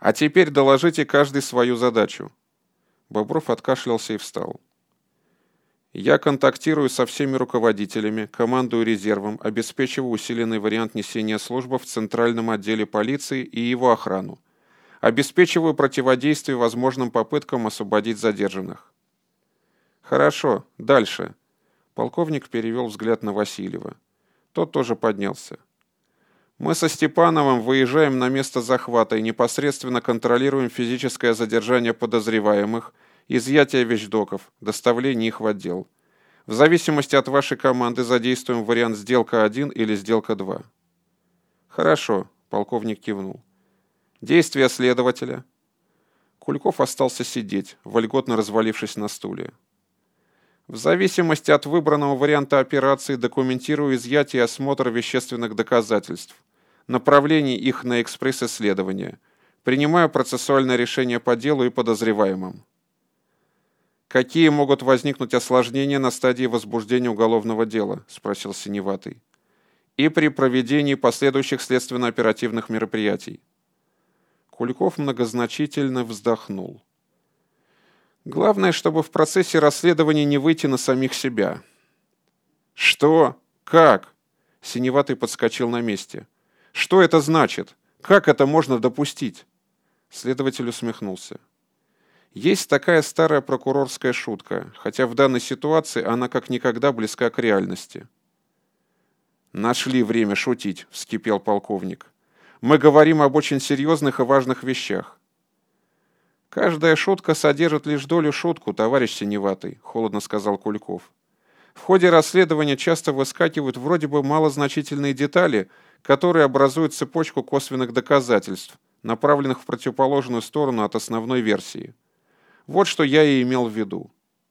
А теперь доложите каждый свою задачу. Бобров откашлялся и встал. Я контактирую со всеми руководителями, командую резервом, обеспечиваю усиленный вариант несения службы в Центральном отделе полиции и его охрану. Обеспечиваю противодействие возможным попыткам освободить задержанных. Хорошо, дальше. Полковник перевел взгляд на Васильева. Тот тоже поднялся. Мы со Степановым выезжаем на место захвата и непосредственно контролируем физическое задержание подозреваемых, изъятие вещдоков, доставление их в отдел. В зависимости от вашей команды задействуем вариант сделка 1 или сделка 2. Хорошо, полковник кивнул. Действия следователя. Кульков остался сидеть, вольготно развалившись на стуле. В зависимости от выбранного варианта операции документирую изъятие и осмотр вещественных доказательств – направлений их на экспресс-исследование. Принимаю процессуальное решение по делу и подозреваемым. «Какие могут возникнуть осложнения на стадии возбуждения уголовного дела?» – спросил Синеватый. «И при проведении последующих следственно-оперативных мероприятий». Куликов многозначительно вздохнул. «Главное, чтобы в процессе расследования не выйти на самих себя». «Что? Как?» Синеватый подскочил на месте. Что это значит? Как это можно допустить?» Следователь усмехнулся. Есть такая старая прокурорская шутка, хотя в данной ситуации она как никогда близка к реальности. «Нашли время шутить», — вскипел полковник. «Мы говорим об очень серьезных и важных вещах». «Каждая шутка содержит лишь долю шутку, товарищ Синеватый», — холодно сказал Кульков. «В ходе расследования часто выскакивают вроде бы малозначительные детали, которые образуют цепочку косвенных доказательств, направленных в противоположную сторону от основной версии. Вот что я и имел в виду.